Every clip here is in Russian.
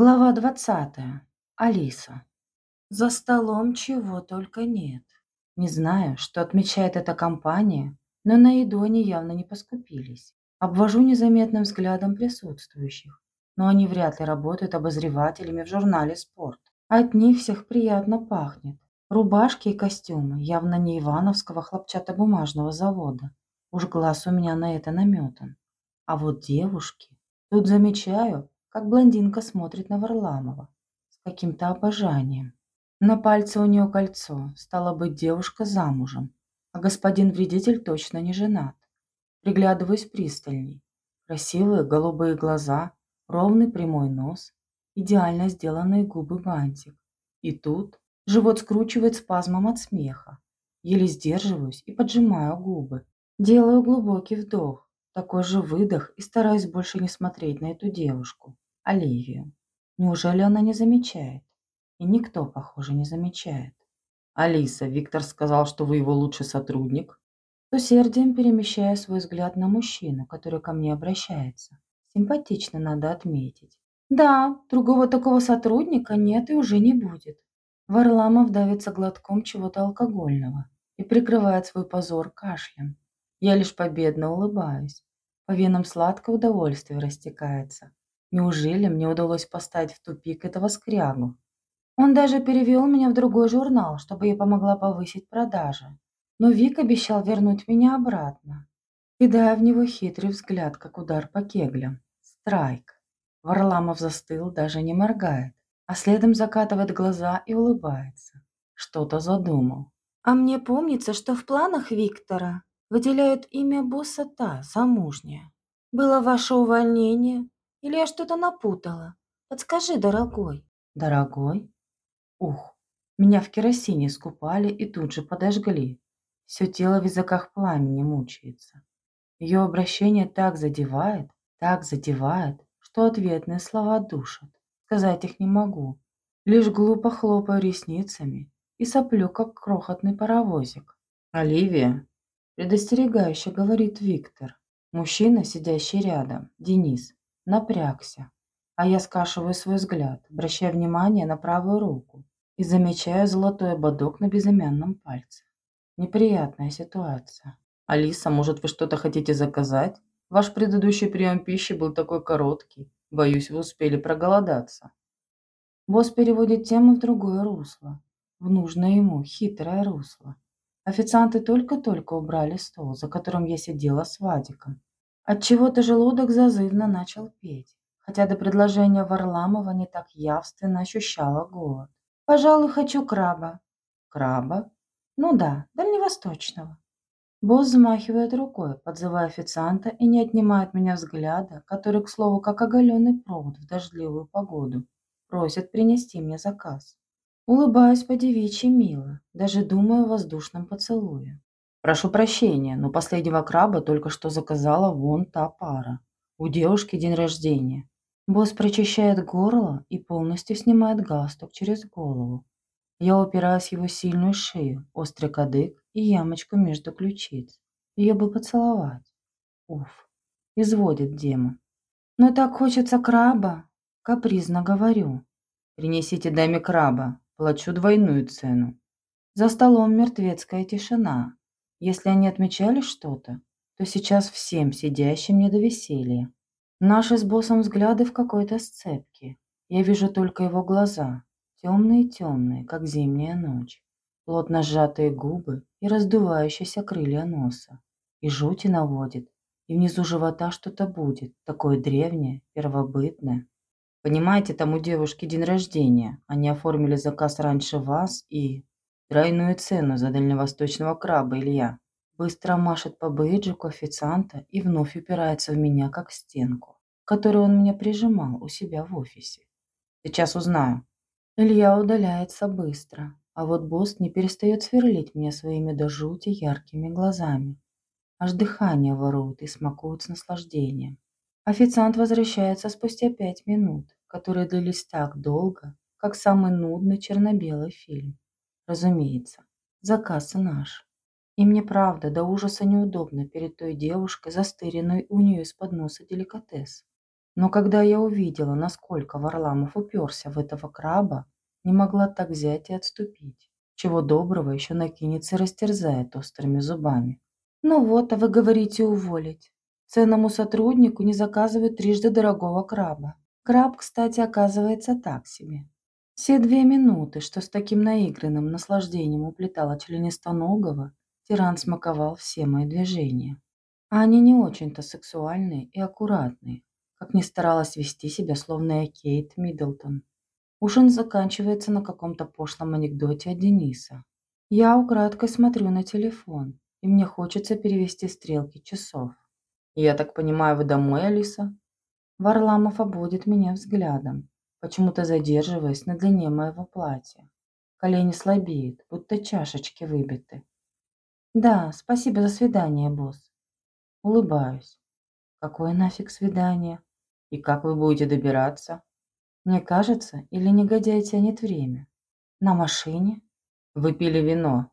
Глава двадцатая. Алиса. За столом чего только нет. Не знаю, что отмечает эта компания, но на еду они явно не поскупились. Обвожу незаметным взглядом присутствующих, но они вряд ли работают обозревателями в журнале «Спорт». От них всех приятно пахнет. Рубашки и костюмы явно не Ивановского хлопчатобумажного завода. Уж глаз у меня на это наметан. А вот девушки... Тут замечаю, как блондинка смотрит на Варламова с каким-то обожанием. На пальце у нее кольцо, стала быть, девушка замужем, а господин вредитель точно не женат. Приглядываюсь пристальней. Красивые голубые глаза, ровный прямой нос, идеально сделанные губы бантик. И тут живот скручивает спазмом от смеха. Еле сдерживаюсь и поджимаю губы. Делаю глубокий вдох, такой же выдох и стараюсь больше не смотреть на эту девушку, Оливию. Неужели она не замечает? И никто, похоже, не замечает. Алиса, Виктор сказал, что вы его лучший сотрудник. С усердием перемещая свой взгляд на мужчину, который ко мне обращается. Симпатично, надо отметить. Да, другого такого сотрудника нет и уже не будет. Варламов давится глотком чего-то алкогольного и прикрывает свой позор кашлем. Я лишь победно улыбаюсь. По венам сладкое удовольствие растекается. Неужели мне удалось поставить в тупик этого скрягу? Он даже перевел меня в другой журнал, чтобы я помогла повысить продажи. Но Вик обещал вернуть меня обратно. Кидая в него хитрый взгляд, как удар по кеглям. Страйк. Варламов застыл, даже не моргает, а следом закатывает глаза и улыбается. Что-то задумал. А мне помнится, что в планах Виктора выделяют имя босса та, замужняя. Было ваше увольнение? Или я что-то напутала? Подскажи, дорогой. Дорогой? Ух, меня в керосине скупали и тут же подожгли. Все тело в языках пламени мучается. Ее обращение так задевает, так задевает, что ответные слова душат. Сказать их не могу. Лишь глупо хлопаю ресницами и соплю, как крохотный паровозик. Оливия, Предостерегающе говорит Виктор. Мужчина, сидящий рядом, Денис, напрягся. А я скашиваю свой взгляд, обращая внимание на правую руку и замечаю золотой ободок на безымянном пальце. Неприятная ситуация. Алиса, может вы что-то хотите заказать? Ваш предыдущий прием пищи был такой короткий. Боюсь, вы успели проголодаться. Босс переводит тему в другое русло. В нужное ему, хитрое русло. Официанты только-только убрали стол, за которым я сидела с Вадиком. Отчего-то желудок зазывно начал петь, хотя до предложения Варламова не так явственно ощущала голод. «Пожалуй, хочу краба». «Краба?» «Ну да, дальневосточного». Босс замахивает рукой, подзывая официанта и не отнимает меня взгляда, который, к слову, как оголенный провод в дождливую погоду, просит принести мне заказ. Улыбаюсь по-девичьи мило, даже думаю о воздушном поцелуе. Прошу прощения, но последнего краба только что заказала вон та пара. У девушки день рождения. Босс прочищает горло и полностью снимает галстук через голову. Я упираюсь в его сильную шею, острый кадык и ямочку между ключиц. Ее бы поцеловать. Уф, изводит демон. Но так хочется краба, капризно говорю. Принесите даме краба, Плачу двойную цену. За столом мертвецкая тишина. Если они отмечали что-то, то сейчас всем сидящим не до веселья. Наши с боссом взгляды в какой-то сцепке. Я вижу только его глаза, темные-темные, как зимняя ночь, плотно сжатые губы и раздувающиеся крылья носа. И жути наводит, и внизу живота что-то будет, такое древнее, первобытное. Понимаете, там у девушки день рождения. Они оформили заказ раньше вас и... Тройную цену за дальневосточного краба, Илья. Быстро машет по бейджику официанта и вновь упирается в меня, как в стенку, которую он меня прижимал у себя в офисе. Сейчас узнаю. Илья удаляется быстро, а вот босс не перестает сверлить меня своими до жути яркими глазами. Аж дыхание ворует и смакует с наслаждением. Официант возвращается спустя пять минут, которые длились так долго, как самый нудный черно-белый фильм. Разумеется, заказ наш. И мне правда до ужаса неудобно перед той девушкой, застыренной у нее из-под носа деликатес. Но когда я увидела, насколько Варламов уперся в этого краба, не могла так взять и отступить. Чего доброго еще накинется и растерзает острыми зубами. Ну вот, а вы говорите уволить. Ценному сотруднику не заказывают трижды дорогого краба. Краб, кстати, оказывается так себе. Все две минуты, что с таким наигранным наслаждением уплетала членистоногого, тиран смаковал все мои движения. А они не очень-то сексуальные и аккуратные, как ни старалась вести себя, словно я Кейт Миддлтон. Ужин заканчивается на каком-то пошлом анекдоте от Дениса. Я украдкой смотрю на телефон, и мне хочется перевести стрелки часов. «Я так понимаю, вы домой, Алиса?» Варламов обводит меня взглядом, почему-то задерживаясь на длине моего платья. Колени слабеют, будто чашечки выбиты. «Да, спасибо за свидание, босс». Улыбаюсь. «Какое нафиг свидание? И как вы будете добираться?» Мне кажется, или негодяй тянет время. На машине? Вы пили вино.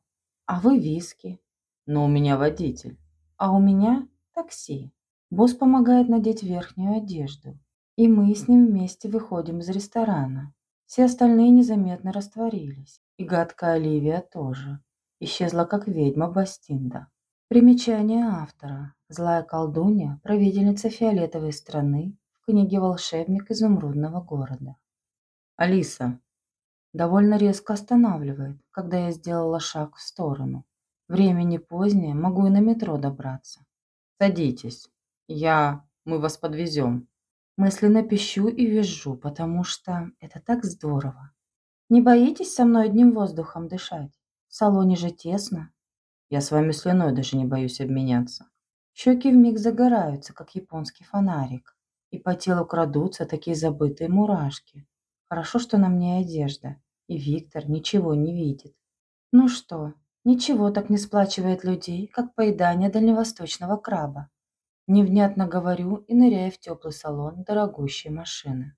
А вы виски. Но у меня водитель. А у меня такси. Босс помогает надеть верхнюю одежду. И мы с ним вместе выходим из ресторана. Все остальные незаметно растворились. И гадкая Оливия тоже. Исчезла как ведьма Бастинда. Примечание автора. Злая колдунья, правительница фиолетовой страны, книге «Волшебник изумрудного города». Алиса довольно резко останавливает, когда я сделала шаг в сторону. Время не позднее, могу и на метро добраться. Садитесь. Я... Мы вас подвезем. Мысленно пищу и визжу, потому что это так здорово. Не боитесь со мной одним воздухом дышать? В салоне же тесно. Я с вами слюной даже не боюсь обменяться. Щеки вмиг загораются, как японский фонарик и по телу крадутся такие забытые мурашки. Хорошо, что на мне одежда, и Виктор ничего не видит. Ну что, ничего так не сплачивает людей, как поедание дальневосточного краба. Невнятно говорю и ныряю в теплый салон дорогущей машины.